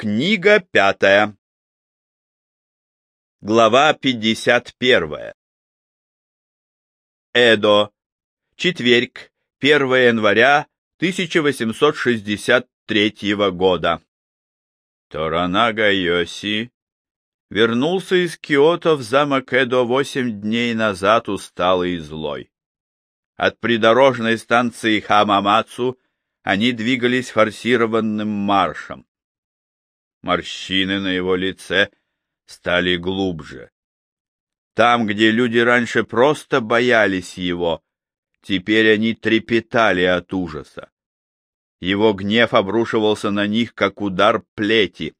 Книга пятая. Глава пятьдесят первая. Эдо. Четверг, 1 января 1863 года. Торанага Йоси вернулся из Киото в замок Эдо восемь дней назад усталый и злой. От придорожной станции Хамамацу они двигались форсированным маршем. Морщины на его лице стали глубже. Там, где люди раньше просто боялись его, теперь они трепетали от ужаса. Его гнев обрушивался на них, как удар плети.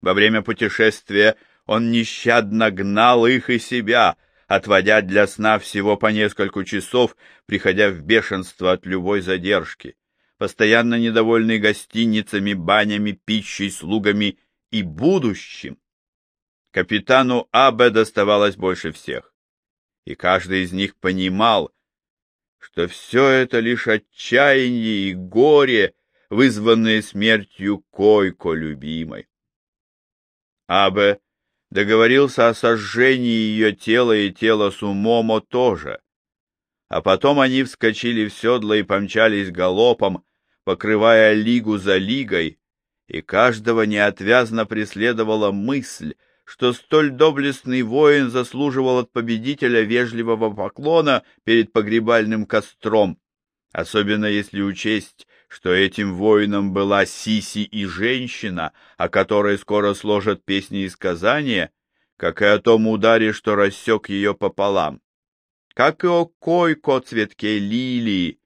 Во время путешествия он нещадно гнал их и себя, отводя для сна всего по несколько часов, приходя в бешенство от любой задержки постоянно недовольный гостиницами, банями, пищей, слугами и будущим. Капитану Абе доставалось больше всех, и каждый из них понимал, что все это лишь отчаяние и горе, вызванные смертью Койко любимой. Абе договорился о сожжении ее тела и тела Сумомо тоже, а потом они вскочили в седло и помчались галопом, покрывая лигу за лигой, и каждого неотвязно преследовала мысль, что столь доблестный воин заслуживал от победителя вежливого поклона перед погребальным костром, особенно если учесть, что этим воином была Сиси и женщина, о которой скоро сложат песни и сказания, как и о том ударе, что рассек ее пополам, как и о койко цветке лилии,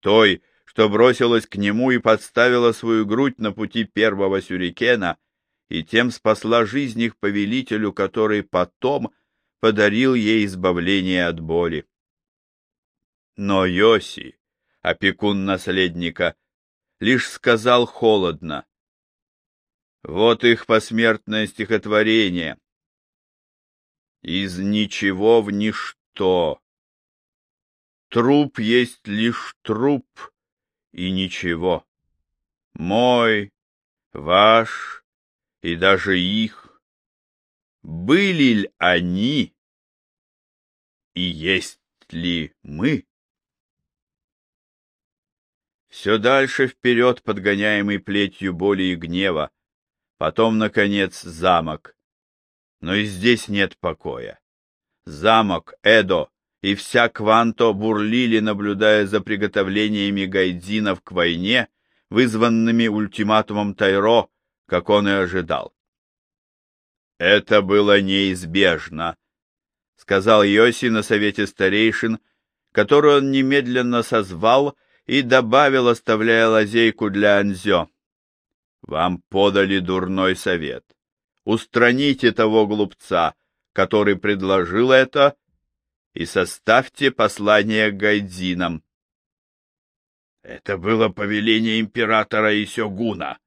той, что бросилась к нему и подставила свою грудь на пути первого сюрикена, и тем спасла жизнь их повелителю, который потом подарил ей избавление от боли. Но Йоси, опекун наследника, лишь сказал холодно. Вот их посмертное стихотворение. Из ничего в ничто. Труп есть лишь труп, и ничего. Мой, ваш и даже их. Были ли они и есть ли мы? Все дальше вперед, подгоняемый плетью боли и гнева, потом, наконец, замок. Но и здесь нет покоя. Замок Эдо и вся Кванто бурлили, наблюдая за приготовлениями гайдзинов к войне, вызванными ультиматумом Тайро, как он и ожидал. «Это было неизбежно», — сказал Йоси на совете старейшин, который он немедленно созвал и добавил, оставляя лазейку для Анзё. «Вам подали дурной совет. Устраните того глупца, который предложил это, и составьте послание гайдзинам. Это было повеление императора и сёгуна.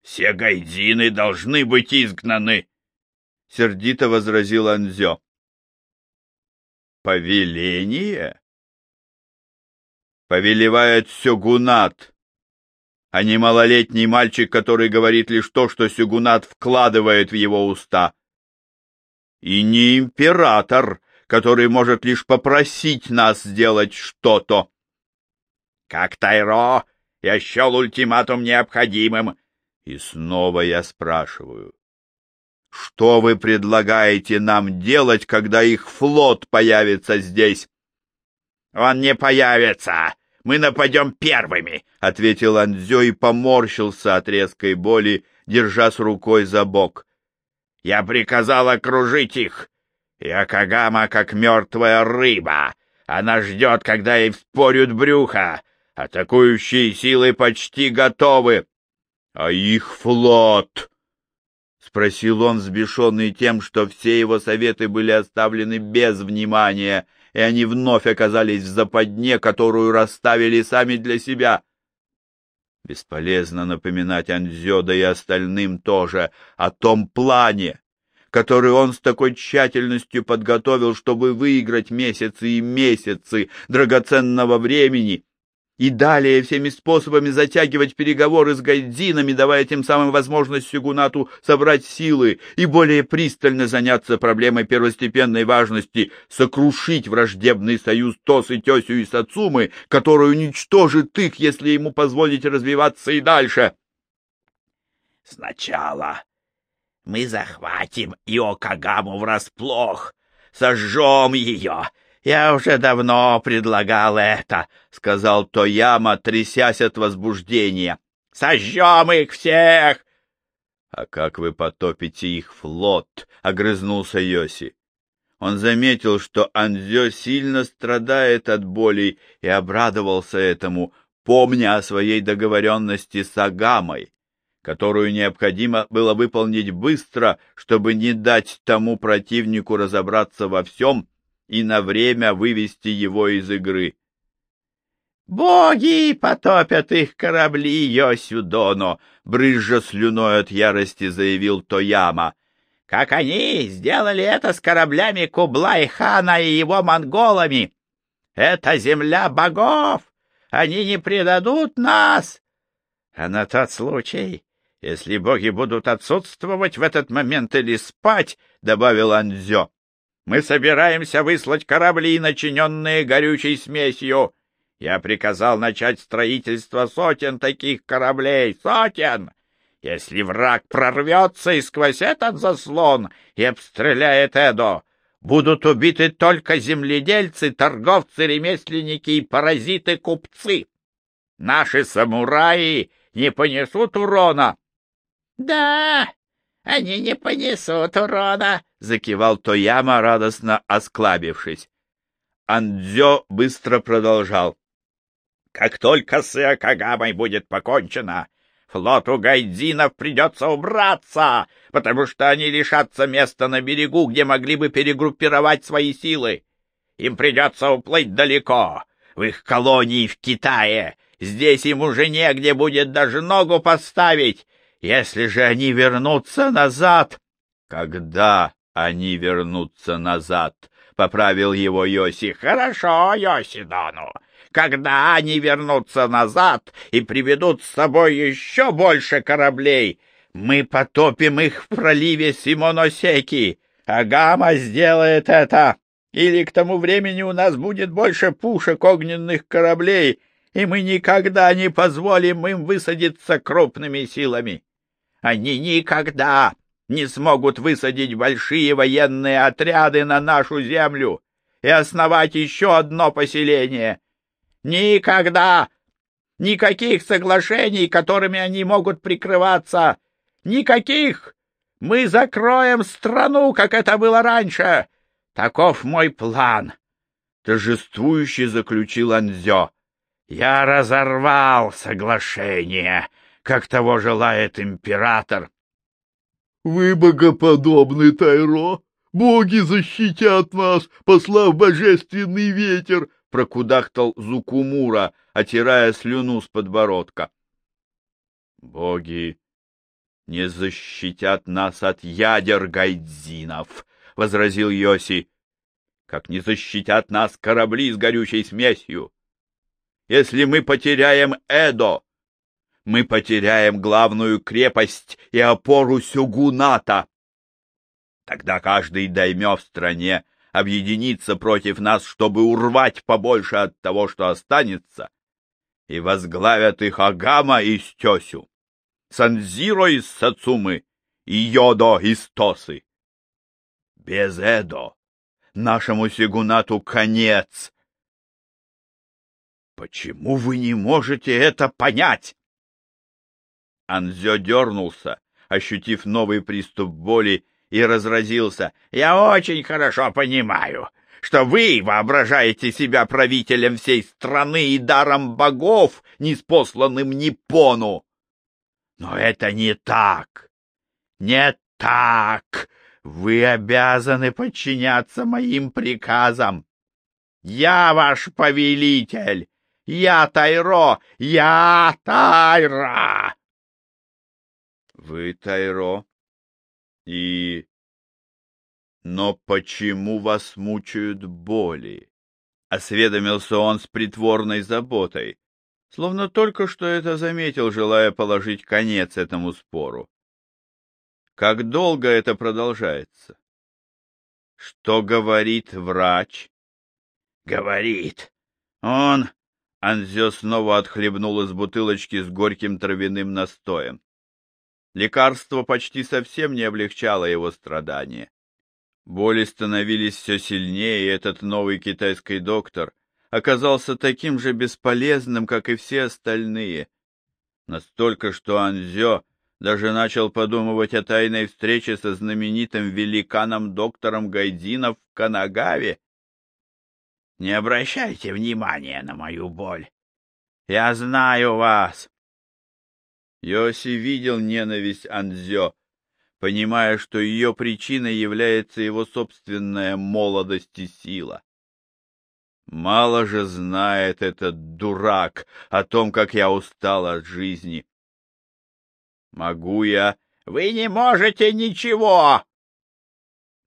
Все гайдзины должны быть изгнаны, — сердито возразил Анзё. Повеление? Повелевает сёгунат, а не малолетний мальчик, который говорит лишь то, что сёгунат вкладывает в его уста. И не император, который может лишь попросить нас сделать что-то. Как Тайро, я счел ультиматум необходимым. И снова я спрашиваю, что вы предлагаете нам делать, когда их флот появится здесь? Он не появится. Мы нападем первыми, — ответил Андзё и поморщился от резкой боли, держась рукой за бок. Я приказал окружить их Якогама как мертвая рыба. Она ждет, когда ей вспорют брюхо. Атакующие силы почти готовы. А их флот... — спросил он, взбешенный тем, что все его советы были оставлены без внимания, и они вновь оказались в западне, которую расставили сами для себя. Бесполезно напоминать Анзё, да и остальным тоже, о том плане, который он с такой тщательностью подготовил, чтобы выиграть месяцы и месяцы драгоценного времени. и далее всеми способами затягивать переговоры с гайдзинами, давая тем самым возможность Сюгунату собрать силы и более пристально заняться проблемой первостепенной важности сокрушить враждебный союз Тосы, Тесю и Сацумы, который уничтожит их, если ему позволить развиваться и дальше. Сначала мы захватим Иокагаму врасплох, сожжем ее «Я уже давно предлагал это», — сказал Тояма, трясясь от возбуждения. «Сожжем их всех!» «А как вы потопите их флот?» — огрызнулся Йоси. Он заметил, что Анзё сильно страдает от боли и обрадовался этому, помня о своей договоренности с Агамой, которую необходимо было выполнить быстро, чтобы не дать тому противнику разобраться во всем, и на время вывести его из игры. «Боги потопят их корабли, Йосюдоно!» — брызжа слюной от ярости заявил Тояма. «Как они сделали это с кораблями Кублай-хана и его монголами! Это земля богов! Они не предадут нас! А на тот случай, если боги будут отсутствовать в этот момент или спать, — добавил Анзё, мы собираемся выслать корабли, начиненные горючей смесью. Я приказал начать строительство сотен таких кораблей, сотен. Если враг прорвется и сквозь этот заслон и обстреляет Эдо, будут убиты только земледельцы, торговцы, ремесленники и паразиты-купцы. Наши самураи не понесут урона. — Да, они не понесут урона, — закивал Тояма, радостно осклабившись. Андзё быстро продолжал. «Как только с Акагамой будет покончено, флоту гайдзинов придется убраться, потому что они лишатся места на берегу, где могли бы перегруппировать свои силы. Им придется уплыть далеко, в их колонии в Китае. Здесь им уже негде будет даже ногу поставить. Если же они вернутся назад... Когда они вернутся назад, — поправил его Йоси. — Хорошо, Йосидону. Когда они вернутся назад и приведут с собой еще больше кораблей, мы потопим их в проливе Симоносеки. Агама сделает это. Или к тому времени у нас будет больше пушек огненных кораблей, и мы никогда не позволим им высадиться крупными силами. Они никогда не смогут высадить большие военные отряды на нашу землю и основать еще одно поселение. Никогда! Никаких соглашений, которыми они могут прикрываться! Никаких! Мы закроем страну, как это было раньше! Таков мой план!» Торжествующе заключил Анзё. «Я разорвал соглашение, как того желает император, вы богоподобный, Тайро! Боги защитят нас, послав божественный ветер! — прокудахтал Зукумура, отирая слюну с подбородка. — Боги не защитят нас от ядер гайдзинов, — возразил Йоси, — как не защитят нас корабли с горючей смесью. Если мы потеряем Эдо, мы потеряем главную крепость и опору сюгуната. Тогда каждый даймё в стране объединится против нас, чтобы урвать побольше от того, что останется, и возглавят их Агама из Тёсю, Санзиро из Сацумы и Йодо из Тосы. Без Эдо нашему сигунату конец. Почему вы не можете это понять? Анзё дернулся, ощутив новый приступ боли, и разразился. «Я очень хорошо понимаю, что вы воображаете себя правителем всей страны и даром богов, неспосланным Ниппону. Но это не так. Не так. Вы обязаны подчиняться моим приказам. Я ваш повелитель. Я Тайро. Я Тайра. Вы Тайро. И... Но почему вас мучают боли? Осведомился он с притворной заботой. словно только что это заметил, желая положить конец этому спору. Как долго это продолжается? Что говорит врач? Говорит. Он... Анзё снова отхлебнул из бутылочки с горьким травяным настоем. Лекарство почти совсем не облегчало его страдания. Боли становились все сильнее, и этот новый китайский доктор оказался таким же бесполезным, как и все остальные. Настолько, что Анзё даже начал подумывать о тайной встрече со знаменитым великаном-доктором Гайдинов в Канагаве. «Не обращайте внимания на мою боль. Я знаю вас!» Йоси видел ненависть Анзё, понимая, что ее причиной является его собственная молодость и сила. Мало же знает этот дурак о том, как я устал от жизни. Могу я... Вы не можете ничего!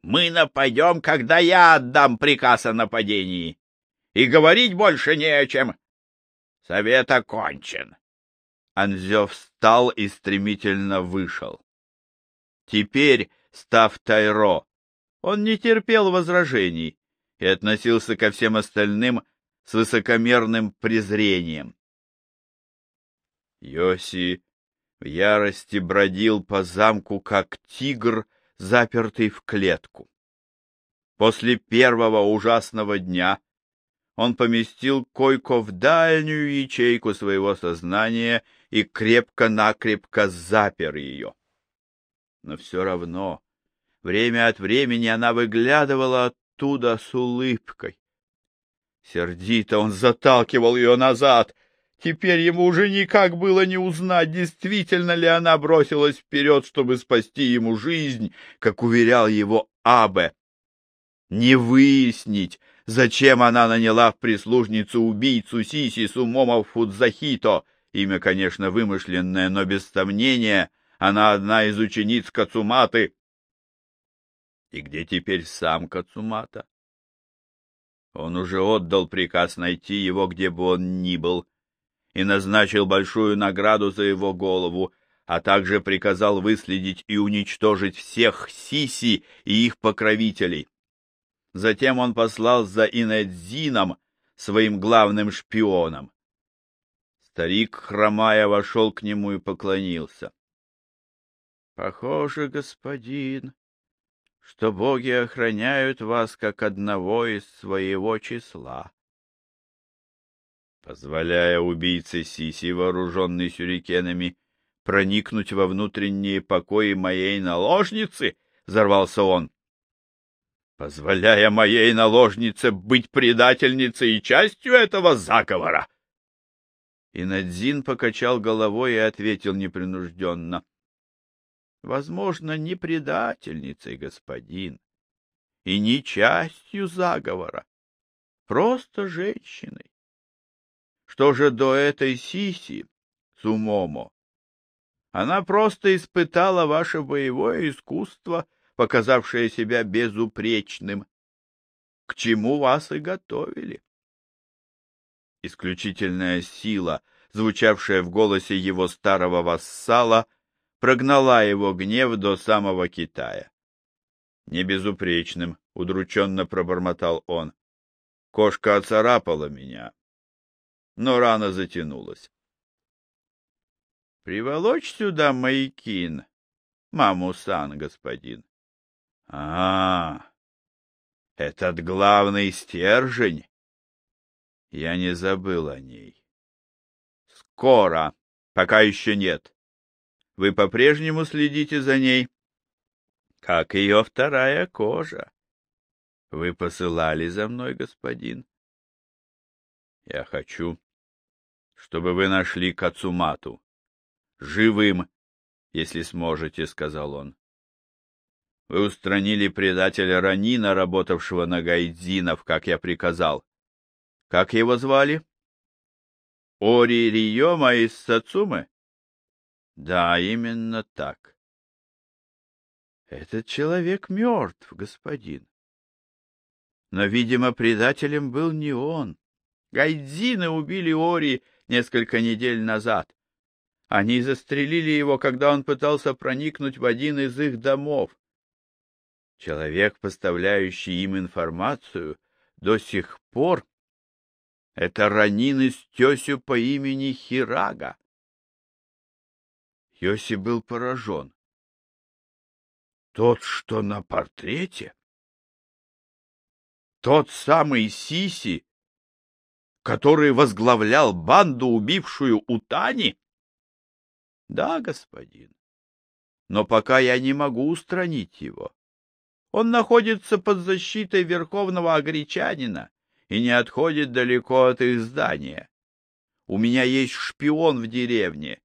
Мы нападем, когда я отдам приказ о нападении. И говорить больше не о чем. Совет окончен. Анзё встал и стремительно вышел. Теперь, став Тайро, он не терпел возражений и относился ко всем остальным с высокомерным презрением. Йоси в ярости бродил по замку, как тигр, запертый в клетку. После первого ужасного дня он поместил койко в дальнюю ячейку своего сознания и крепко-накрепко запер ее. Но все равно время от времени она выглядывала оттуда с улыбкой. Сердито он заталкивал ее назад — Теперь ему уже никак было не узнать, действительно ли она бросилась вперед, чтобы спасти ему жизнь, как уверял его Абе. Не выяснить, зачем она наняла в прислужницу убийцу Сиси Сумома Фудзахито, имя, конечно, вымышленное, но без сомнения, она одна из учениц Кацуматы. И где теперь сам Кацумата? Он уже отдал приказ найти его, где бы он ни был, и назначил большую награду за его голову, а также приказал выследить и уничтожить всех Сиси и их покровителей. Затем он послал за Инедзином, своим главным шпионом. Старик, хромая, вошел к нему и поклонился. — Похоже, господин, что боги охраняют вас как одного из своего числа позволяя убийце Сиси, вооруженной сюрикенами, проникнуть во внутренние покои моей наложницы, — взорвался он. — Позволяя моей наложнице быть предательницей и частью этого заговора. И Надзин покачал головой и ответил непринужденно. — Возможно, не предательницей, господин, и не частью заговора, просто женщиной. Что же до этой Сиси, Сумомо? Она просто испытала ваше боевое искусство, показавшее себя безупречным, к чему вас и готовили. Исключительная сила, звучавшая в голосе его старого вассала, прогнала его гнев до самого Китая. Не безупречным, удрученно пробормотал он. Кошка оцарапала меня, но рана затянулась. — Приволочь сюда Маякин, маму-сан, господин. — А, этот главный стержень. Я не забыл о ней. — Скоро, пока еще нет. Вы по-прежнему следите за ней? — Как ее вторая кожа. — Вы посылали за мной, господин? — Я хочу, чтобы вы нашли Кацумату. Живым, если сможете, — сказал он. Вы устранили предателя Ранина, работавшего на Гайдзинов, как я приказал. Как его звали? Ори Риома из Сацумы? Да, именно так. Этот человек мертв, господин. Но, видимо, предателем был не он. Гайдзины убили Ори несколько недель назад. Они застрелили его, когда он пытался проникнуть в один из их домов. Человек, поставляющий им информацию, до сих пор — это ранин из тесю по имени Хирага. Йоси был поражен. Тот, что на портрете? Тот самый Сиси, который возглавлял банду, убившую Утани? Да, господин. Но пока я не могу устранить его. Он находится под защитой верховного агречанина и не отходит далеко от их здания. У меня есть шпион в деревне,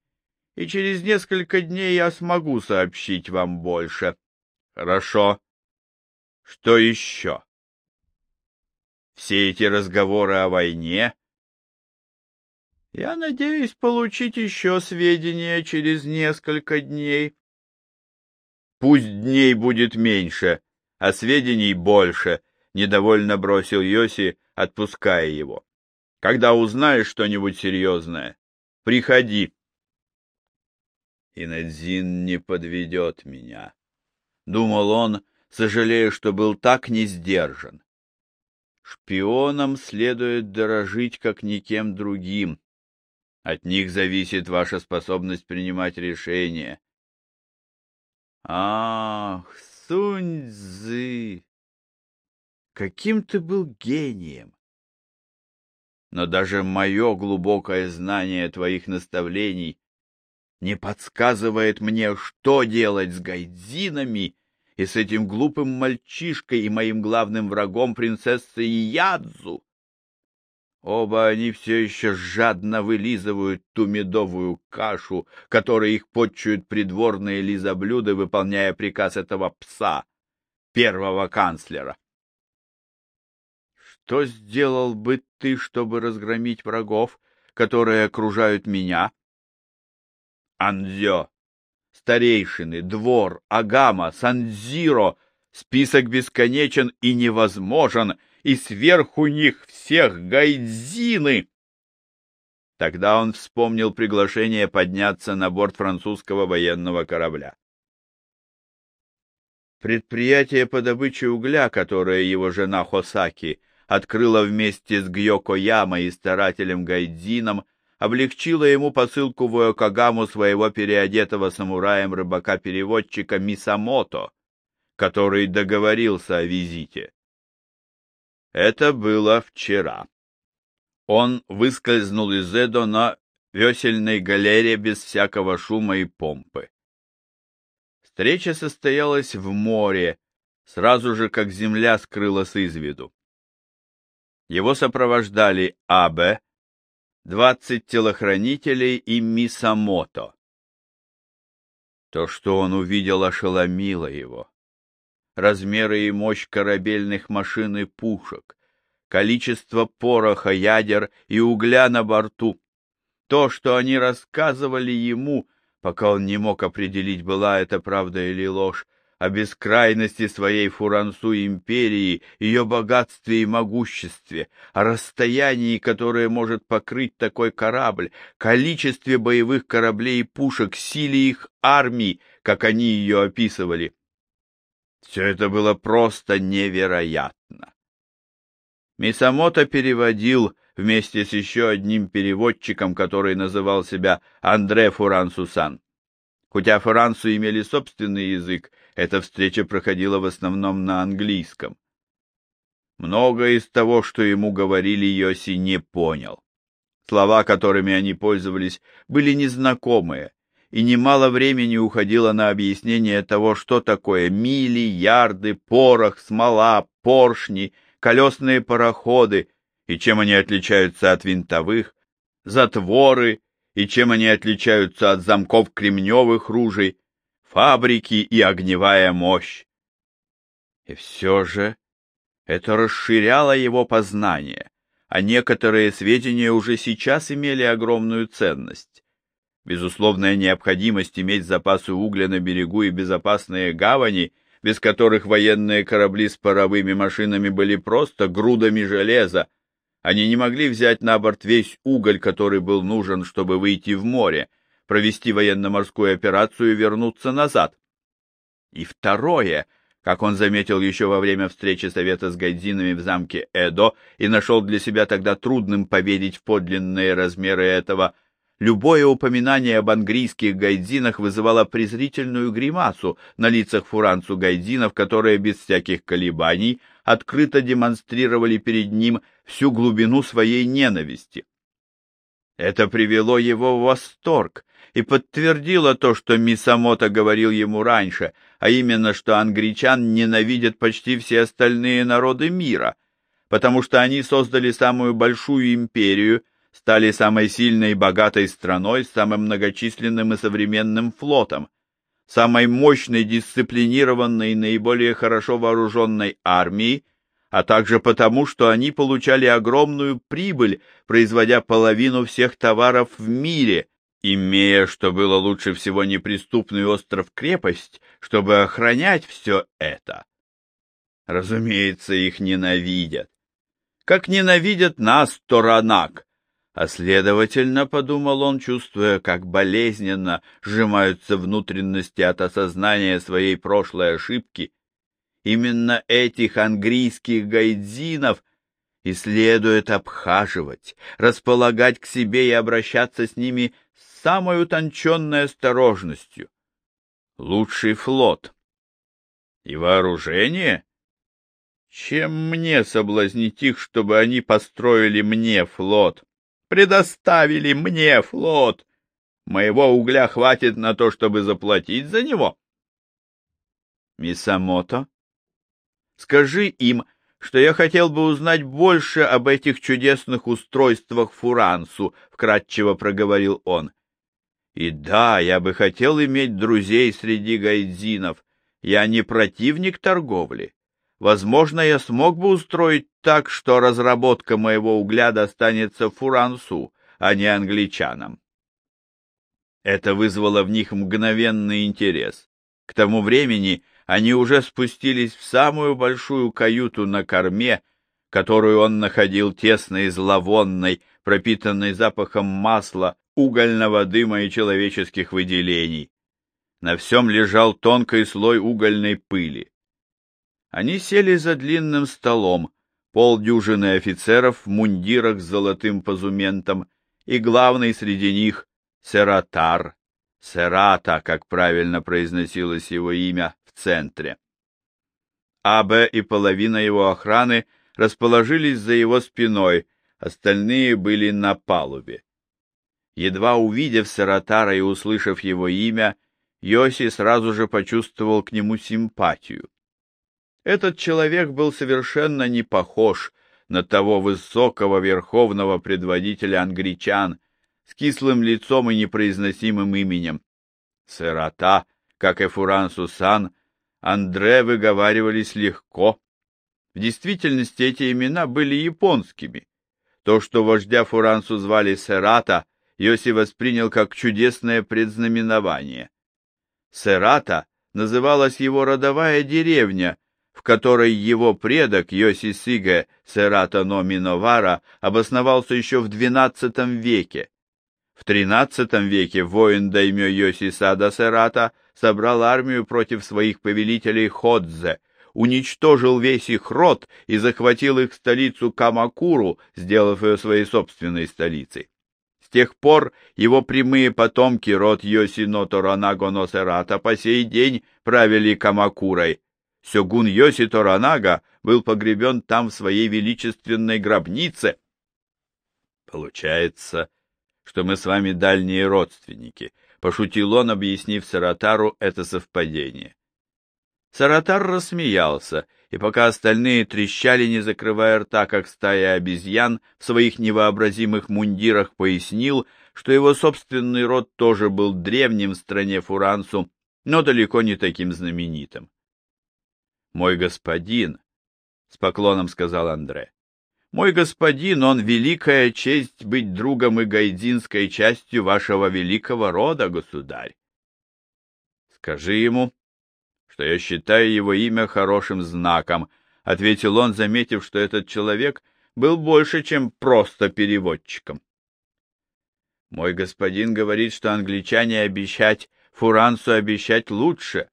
и через несколько дней я смогу сообщить вам больше. Хорошо. Что еще? Все эти разговоры о войне? Я надеюсь получить еще сведения через несколько дней. Пусть дней будет меньше, а сведений больше, — недовольно бросил Йоси, отпуская его. Когда узнаешь что-нибудь серьезное, приходи. Инадзин не подведет меня, — думал он, сожалея, что был так не сдержан. Шпионам следует дорожить, как никем другим. От них зависит ваша способность принимать решения. Ах, Сунь-Цзы! Каким ты был гением! Но даже мое глубокое знание твоих наставлений не подсказывает мне, что делать с гайдзинами и с этим глупым мальчишкой и моим главным врагом принцессой Ядзу. Оба они все еще жадно вылизывают ту медовую кашу, которой их подчуют придворные лизоблюды, выполняя приказ этого пса, первого канцлера. Что сделал бы ты, чтобы разгромить врагов, которые окружают меня? Андзё, старейшины, двор, Агама, Санзиро, список бесконечен и невозможен, и сверху них всех гайдзины. Тогда он вспомнил приглашение подняться на борт французского военного корабля. Предприятие по добыче угля, которое его жена Хосаки открыла вместе с Гьоко Ямой и старателем Гайдзином, облегчило ему посылку в Уэкогаму своего переодетого самураем рыбака-переводчика Мисамото, который договорился о визите. Это было вчера. Он выскользнул из Эдо на весельной галере без всякого шума и помпы. Встреча состоялась в море, сразу же как земля скрылась из виду. Его сопровождали Абе, двадцать телохранителей и Мисамото. То, что он увидел, ошеломило его размеры и мощь корабельных машин и пушек, количество пороха, ядер и угля на борту. То, что они рассказывали ему, пока он не мог определить, была это правда или ложь, о бескрайности своей Фурансу империи, ее богатстве и могуществе, о расстоянии, которое может покрыть такой корабль, количестве боевых кораблей и пушек, силе их армий, как они ее описывали. Все это было просто невероятно. Мисамото переводил вместе с еще одним переводчиком, который называл себя Андре Фурансусан. Хотя Фурансу имели собственный язык, эта встреча проходила в основном на английском. Многое из того, что ему говорили, Йоси не понял. Слова, которыми они пользовались, были незнакомые, и немало времени уходило на объяснение того, что такое мили, ярды, порох, смола, поршни, колесные пароходы, и чем они отличаются от винтовых, затворы, и чем они отличаются от замков кремневых ружей, фабрики и огневая мощь. И все же это расширяло его познание, а некоторые сведения уже сейчас имели огромную ценность. Безусловная необходимость иметь запасы угля на берегу и безопасные гавани, без которых военные корабли с паровыми машинами были просто грудами железа, Они не могли взять на борт весь уголь, который был нужен, чтобы выйти в море, провести военно-морскую операцию и вернуться назад. И второе, как он заметил еще во время встречи совета с гайдзинами в замке Эдо и нашел для себя тогда трудным поверить в подлинные размеры этого, любое упоминание об английских гайдзинах вызывало презрительную гримасу на лицах фуранцу гайдзинов, которые без всяких колебаний открыто демонстрировали перед ним всю глубину своей ненависти. Это привело его в восторг и подтвердило то, что Мисамото говорил ему раньше, а именно, что англичан ненавидят почти все остальные народы мира, потому что они создали самую большую империю, стали самой сильной и богатой страной с самым многочисленным и современным флотом, самой мощной, дисциплинированной и наиболее хорошо вооруженной армией, а также потому, что они получали огромную прибыль, производя половину всех товаров в мире, имея, что было лучше всего, неприступный остров-крепость, чтобы охранять все это. Разумеется, их ненавидят. Как ненавидят нас Торанак, а следовательно, подумал он, чувствуя, как болезненно сжимаются внутренности от осознания своей прошлой ошибки, Именно этих английских гайдзинов и следует обхаживать, располагать к себе и обращаться с ними самой утонченной осторожностью. Лучший флот. И вооружение? Чем мне соблазнить их, чтобы они построили мне флот? Предоставили мне флот! Моего угля хватит на то, чтобы заплатить за него. Мисамото Скажи им, что я хотел бы узнать больше об этих чудесных устройствах Фурансу, — вкратчиво проговорил он. И да, я бы хотел иметь друзей среди гайдзинов. Я не противник торговли. Возможно, я смог бы устроить так, что разработка моего угля достанется Фурансу, а не англичанам. Это вызвало в них мгновенный интерес. К тому времени они уже спустились в самую большую каюту на корме, которую он находил тесной зловонной, пропитанной запахом масла, угольного дыма и человеческих выделений. На всем лежал тонкий слой угольной пыли. Они сели за длинным столом, полдюжины офицеров в мундирах с золотым позументом, и главный среди них — Сератар, Серата, как правильно произносилось его имя, центре. АБ и половина его охраны расположились за его спиной, остальные были на палубе. Едва увидев Саратара и услышав его имя, Йоси сразу же почувствовал к нему симпатию. Этот человек был совершенно не похож на того высокого верховного предводителя англичан с кислым лицом и непроизносимым именем. Сарата, как и Фуран Сусан, Андре выговаривались легко. В действительности эти имена были японскими. То, что вождя Фурансу звали Серата, Йоси воспринял как чудесное предзнаменование. Серата называлась его родовая деревня, в которой его предок Йоси Сиге Серата но Миновара обосновался еще в XII веке. В XIII веке воин даймё Йоси Сада Серата собрал армию против своих повелителей Ходзе, уничтожил весь их род и захватил их столицу Камакуру, сделав ее своей собственной столицей. Тех пор его прямые потомки, род Йосино Торанаго Носерата, по сей день правили Камакурой. Сёгун Йоси Торанага был погребен там в своей величественной гробнице. Получается, что мы с вами дальние родственники, Пошутил он, объяснив Саратару это совпадение. Саратар рассмеялся, и пока остальные трещали, не закрывая рта, как стая обезьян, в своих невообразимых мундирах пояснил, что его собственный род тоже был древним в стране Фурансу, но далеко не таким знаменитым. «Мой господин», — с поклоном сказал Андре, мой господин, он великая честь быть другом и гайдинской частью вашего великого рода, государь. Скажи ему, что я считаю его имя хорошим знаком, — ответил он, заметив, что этот человек был больше, чем просто переводчиком. Мой господин говорит, что англичане обещать, Фурансу обещать лучше.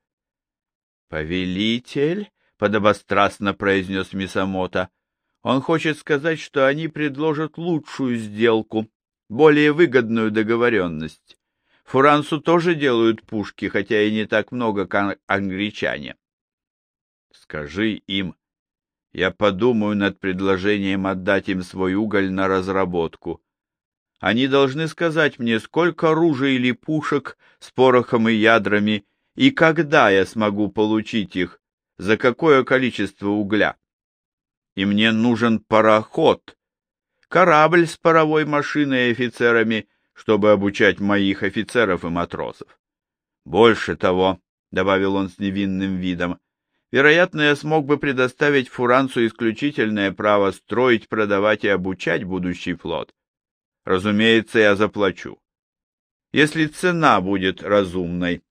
Повелитель, — подобострастно произнес Мисамото, — он хочет сказать, что они предложат лучшую сделку, более выгодную договоренность. Фурансу тоже делают пушки, хотя и не так много, как англичане. Скажи им, я подумаю над предложением отдать им свой уголь на разработку. Они должны сказать мне, сколько оружия или пушек с порохом и ядрами, и когда я смогу получить их, за какое количество угля. И мне нужен пароход, корабль с паровой машиной и офицерами, чтобы обучать моих офицеров и матросов. Больше того, — добавил он с невинным видом, — вероятно, я смог бы предоставить Фуранцу исключительное право строить, продавать и обучать будущий флот. Разумеется, я заплачу. Если цена будет разумной.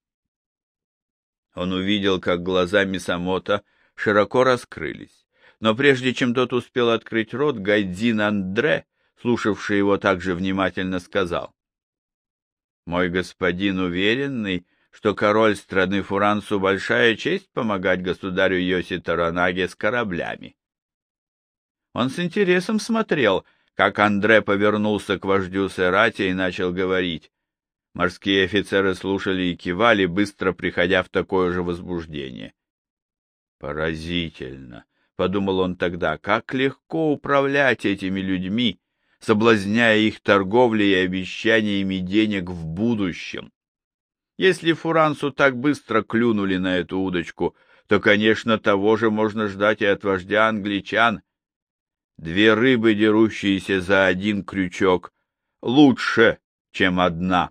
Он увидел, как глаза Мисамота широко раскрылись. Но прежде чем тот успел открыть рот, Гайдзин Андре, слушавший его также внимательно, сказал. «Мой господин уверенный, что король страны Фурансу большая честь помогать государю Йоси Таранаге с кораблями». Он с интересом смотрел, как Андре повернулся к вождю Серати и начал говорить. Морские офицеры слушали и кивали, быстро приходя в такое же возбуждение. «Поразительно!» — подумал он тогда, — как легко управлять этими людьми, соблазняя их торговлей и обещаниями денег в будущем. Если Фурансу так быстро клюнули на эту удочку, то, конечно, того же можно ждать и от вождя англичан, Две рыбы, дерущиеся за один крючок, лучше, чем одна.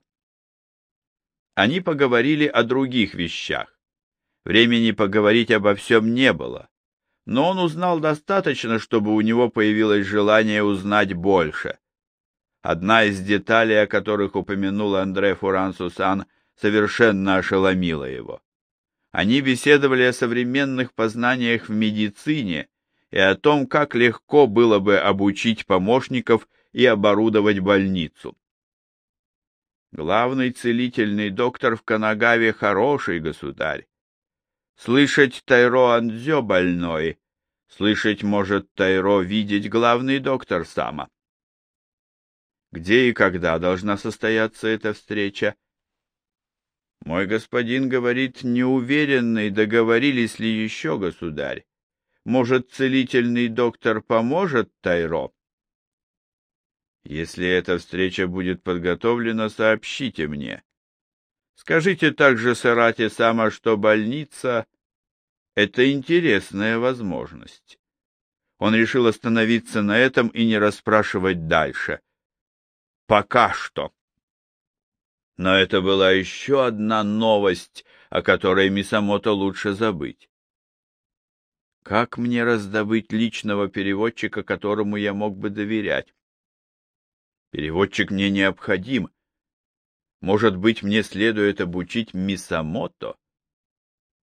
Они поговорили о других вещах. Времени поговорить обо всем не было, но он узнал достаточно, чтобы у него появилось желание узнать больше. Одна из деталей, о которых упомянул Андре Фурансусан, совершенно ошеломила его. Они беседовали о современных познаниях в медицине и о том, как легко было бы обучить помощников и оборудовать больницу. Главный целительный доктор в Канагаве хороший государь. Слышать Тайро Андзё больной, слышать может Тайро видеть главный доктор Сама. Где и когда должна состояться эта встреча? Мой господин говорит, неуверенный, договорились ли еще, государь. Может, целительный доктор поможет Тайро? Если эта встреча будет подготовлена, сообщите мне. Скажите также Сарате Сама, что больница — это интересная возможность. Он решил остановиться на этом и не расспрашивать дальше. Пока что. Но это была еще одна новость, о которой Мисамото лучше забыть. Как мне раздобыть личного переводчика, которому я мог бы доверять? Переводчик мне необходим. Может быть, мне следует обучить Мисамото?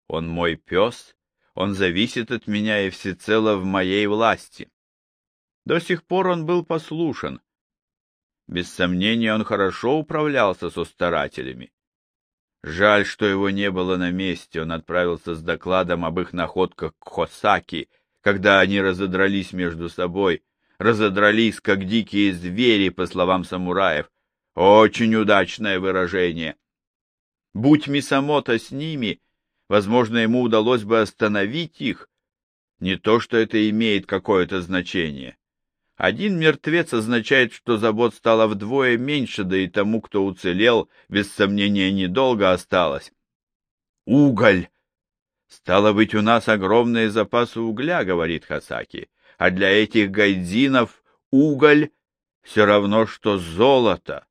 Он мой пес, он зависит от меня и всецело в моей власти. До сих пор он был послушен. Без сомнения, он хорошо управлялся со старателями. Жаль, что его не было на месте, он отправился с докладом об их находках к Хосаки, когда они разодрались между собой, разодрались, как дикие звери, по словам самураев. Очень удачное выражение. Будь Мисамото с ними, возможно, ему удалось бы остановить их. Не то, что это имеет какое-то значение. Один мертвец означает, что забот стало вдвое меньше, да и тому, кто уцелел, без сомнения, недолго осталось. Уголь! Стало быть, у нас огромные запасы угля, говорит Хасаки, а для этих гайдзинов уголь все равно, что золото.